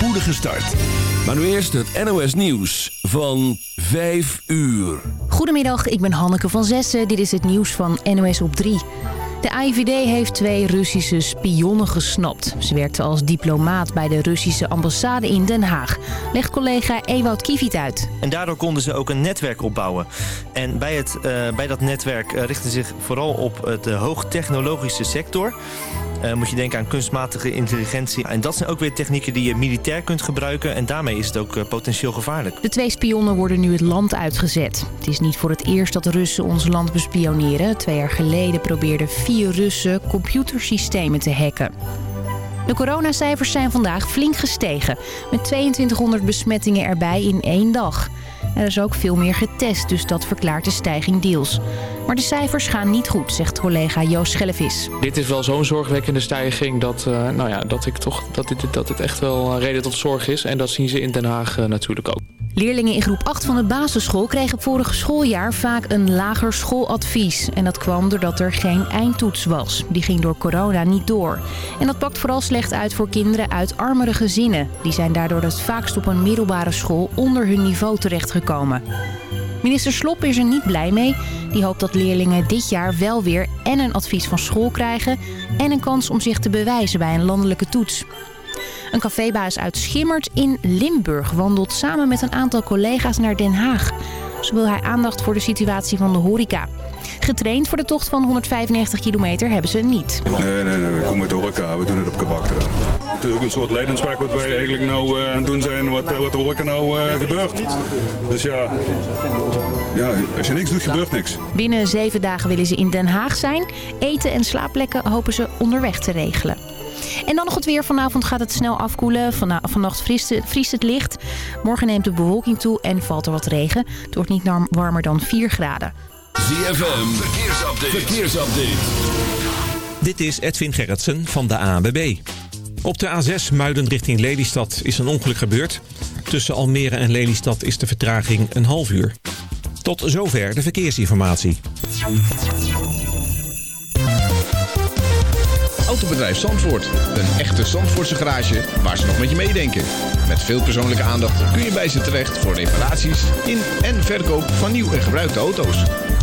spoedige start. Maar nu eerst het NOS Nieuws van 5 uur. Goedemiddag, ik ben Hanneke van Zessen. Dit is het nieuws van NOS op 3. De AIVD heeft twee Russische spionnen gesnapt. Ze werkten als diplomaat bij de Russische ambassade in Den Haag. Legt collega Ewout Kiviet uit. En daardoor konden ze ook een netwerk opbouwen. En bij, het, uh, bij dat netwerk uh, richten zich vooral op het uh, hoogtechnologische sector... Uh, moet je denken aan kunstmatige intelligentie. En dat zijn ook weer technieken die je militair kunt gebruiken. En daarmee is het ook uh, potentieel gevaarlijk. De twee spionnen worden nu het land uitgezet. Het is niet voor het eerst dat Russen ons land bespioneren. Twee jaar geleden probeerden vier Russen computersystemen te hacken. De coronacijfers zijn vandaag flink gestegen. Met 2200 besmettingen erbij in één dag. Er is ook veel meer getest, dus dat verklaart de stijging deels. Maar de cijfers gaan niet goed, zegt collega Joost Schellevis. Dit is wel zo'n zorgwekkende stijging dat, uh, nou ja, dat, ik toch, dat, dit, dat het echt wel een reden tot zorg is. En dat zien ze in Den Haag uh, natuurlijk ook. Leerlingen in groep 8 van de basisschool kregen vorig schooljaar vaak een lager schooladvies. En dat kwam doordat er geen eindtoets was. Die ging door corona niet door. En dat pakt vooral slecht uit voor kinderen uit armere gezinnen. Die zijn daardoor het vaakst op een middelbare school onder hun niveau terechtgekomen. Minister Slop is er niet blij mee. Die hoopt dat leerlingen dit jaar wel weer en een advies van school krijgen... en een kans om zich te bewijzen bij een landelijke toets. Een cafébaas uit Schimmert in Limburg wandelt samen met een aantal collega's naar Den Haag. Zo wil hij aandacht voor de situatie van de horeca. Getraind voor de tocht van 195 kilometer hebben ze niet. Nee, nee, nee, we komen met we doen het op kabak. Het is ook een soort leiderswerk wat wij eigenlijk nou uh, aan het doen zijn, wat, wat de horeca nou uh, gebeurt. Dus ja, ja, als je niks doet, gebeurt niks. Binnen zeven dagen willen ze in Den Haag zijn. Eten en slaapplekken hopen ze onderweg te regelen. En dan nog het weer. Vanavond gaat het snel afkoelen. Vanna vannacht vriest, vriest het licht. Morgen neemt de bewolking toe en valt er wat regen. Het wordt niet warmer dan 4 graden. ZFM, verkeersupdate. verkeersupdate. Dit is Edwin Gerritsen van de ANWB. Op de A6 Muiden richting Lelystad is een ongeluk gebeurd. Tussen Almere en Lelystad is de vertraging een half uur. Tot zover de verkeersinformatie. Autobedrijf Zandvoort. Een echte Zandvoortse garage waar ze nog met je meedenken. Met veel persoonlijke aandacht kun je bij ze terecht voor reparaties in en verkoop van nieuw en gebruikte auto's.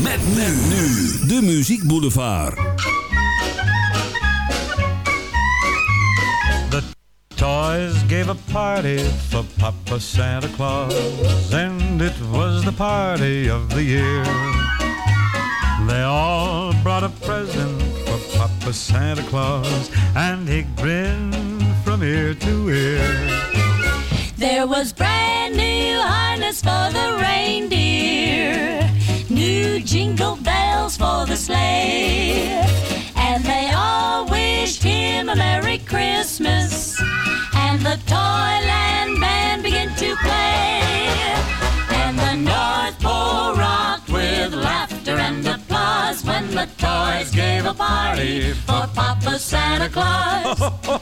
Met men nu. De Muziek Boulevard. The toys gave a party for Papa Santa Claus. And it was the party of the year. They all brought a present for Papa Santa Claus, and he grinned from ear to ear. There was brand new harness for the reindeer, new jingle bells for the sleigh, and they all wished him a Merry Christmas. And the Toyland band began to play, and the North Pole rocked with laughter and applause when the toys gave a party for Papa Santa Claus.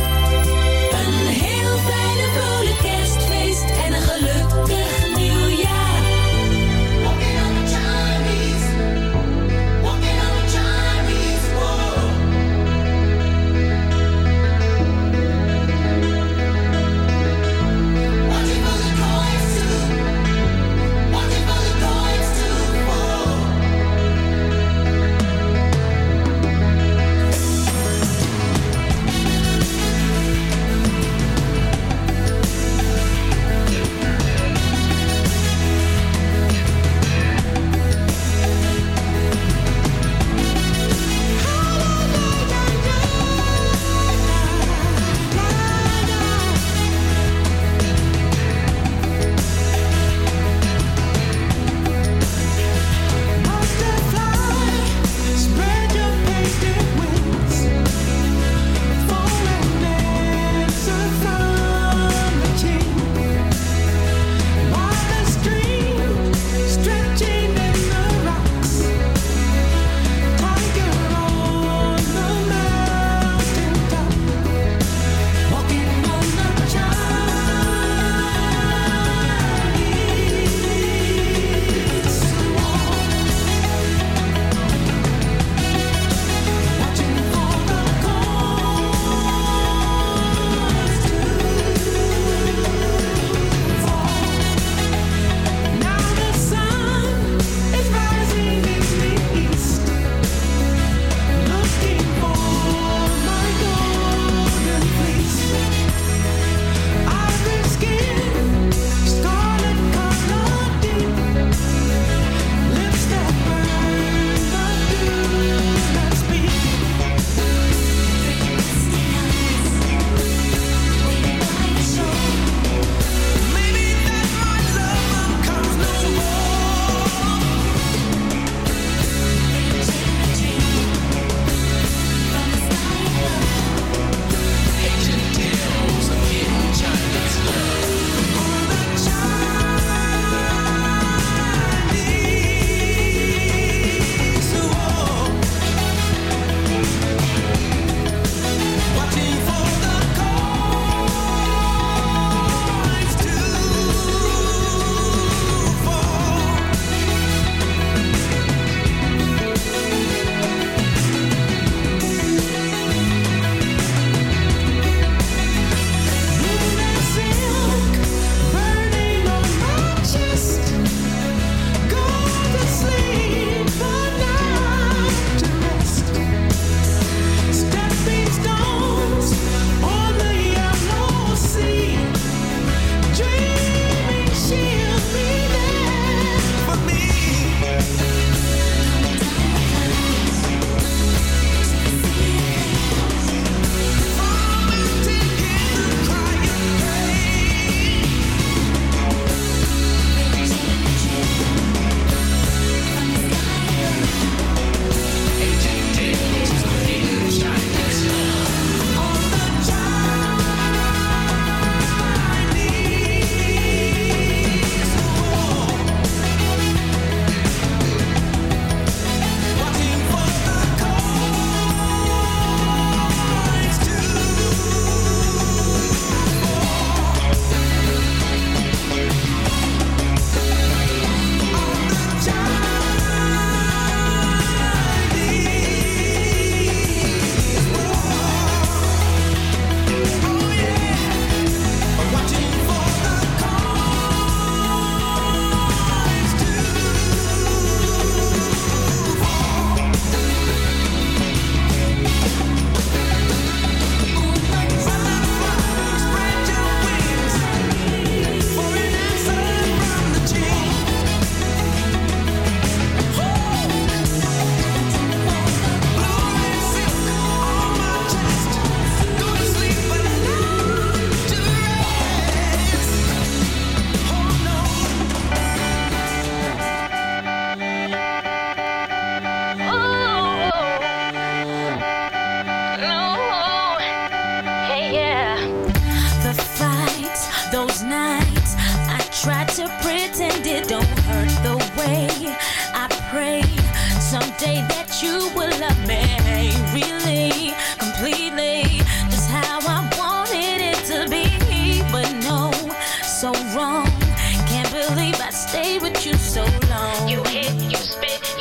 stay with you so long. You hit, you spit,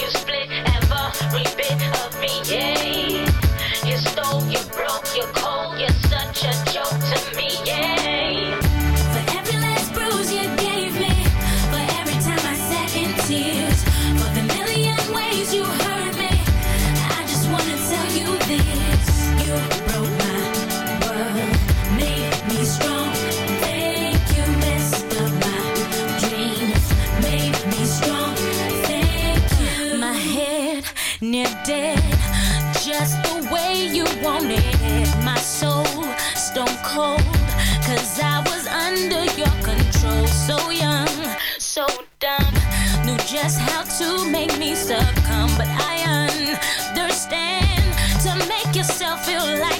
Dead, just the way you wanted. My soul stone cold, cause I was under your control. So young, so dumb, knew just how to make me succumb. But I understand to make yourself feel like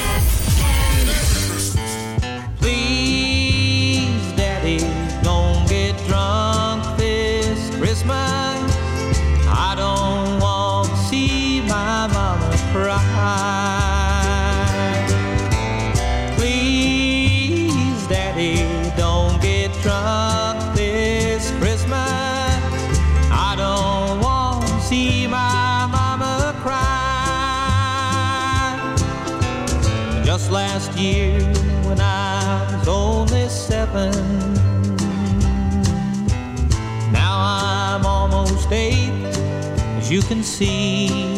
you can see.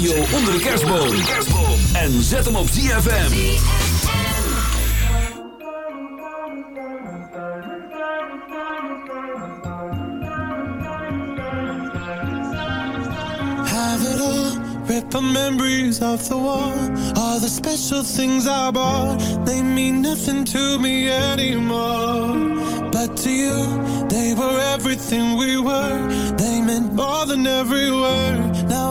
radio onder de kerstboom. En zet hem op ZFM. Have it all, rip the memories of the war. All the special things I bought, they mean nothing to me anymore. But to you, they were everything we were. They meant more than every word.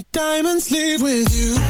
like diamonds live with you.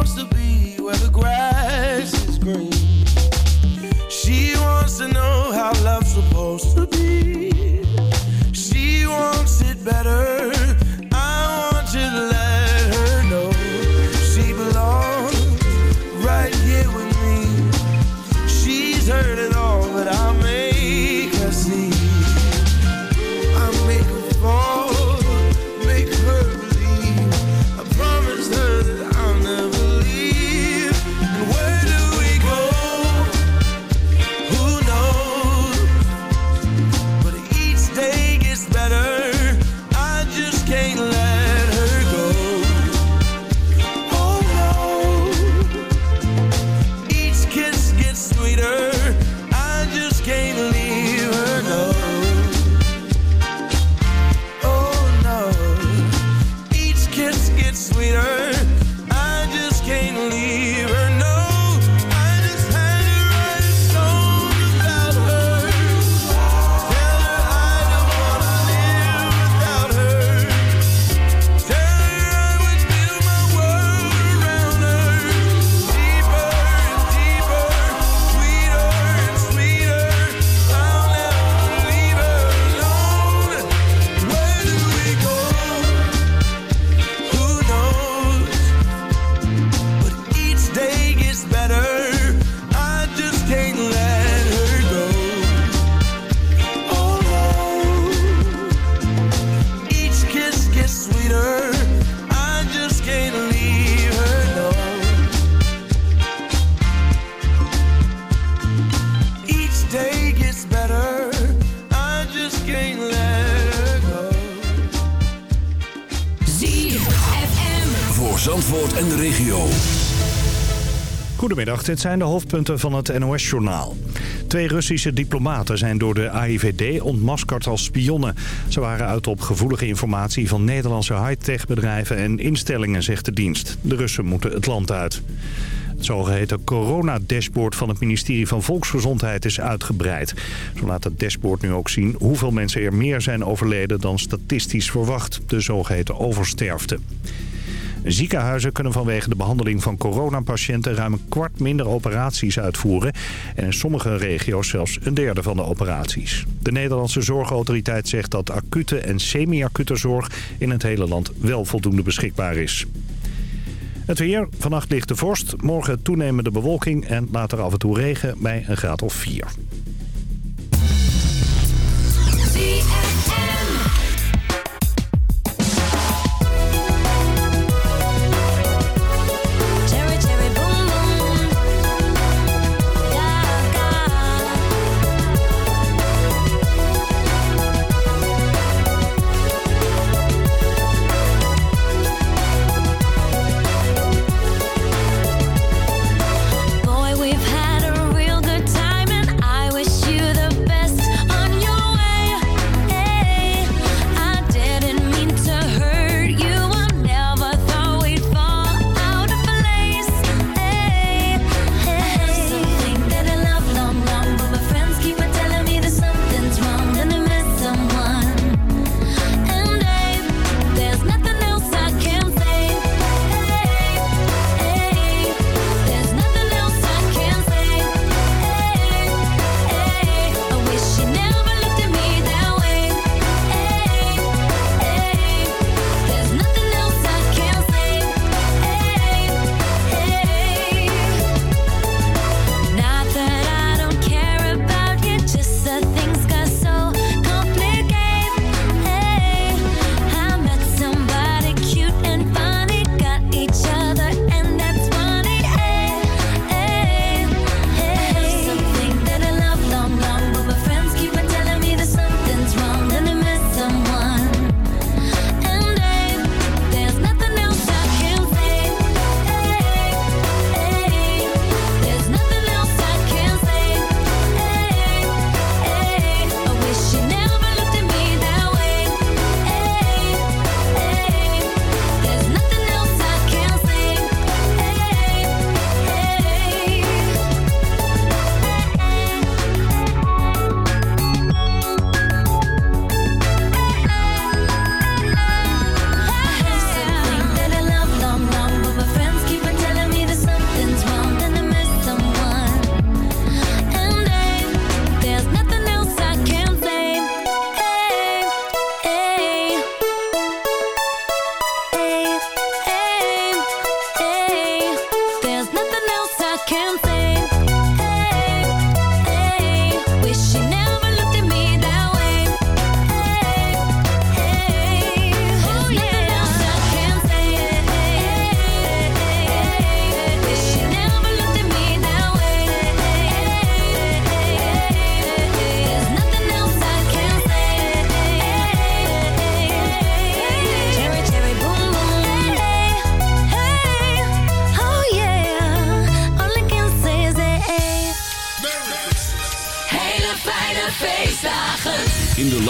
wants to be where the grass Zandvoort en de regio. Goedemiddag, dit zijn de hoofdpunten van het NOS-journaal. Twee Russische diplomaten zijn door de AIVD ontmaskerd als spionnen. Ze waren uit op gevoelige informatie van Nederlandse high-tech bedrijven en instellingen, zegt de dienst. De Russen moeten het land uit. Het zogeheten corona-dashboard van het ministerie van Volksgezondheid is uitgebreid. Zo laat het dashboard nu ook zien hoeveel mensen er meer zijn overleden dan statistisch verwacht. De zogeheten oversterfte. Ziekenhuizen kunnen vanwege de behandeling van coronapatiënten ruim een kwart minder operaties uitvoeren. En in sommige regio's zelfs een derde van de operaties. De Nederlandse Zorgautoriteit zegt dat acute en semi-acute zorg in het hele land wel voldoende beschikbaar is. Het weer. Vannacht ligt de vorst. Morgen toenemende bewolking en later af en toe regen bij een graad of 4.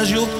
frágil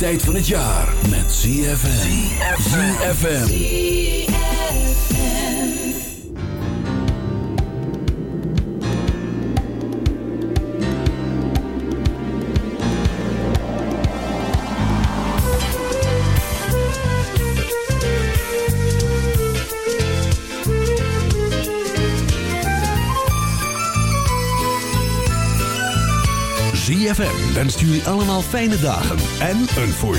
tijd van het jaar met. ZFM. Fijne dagen en een voor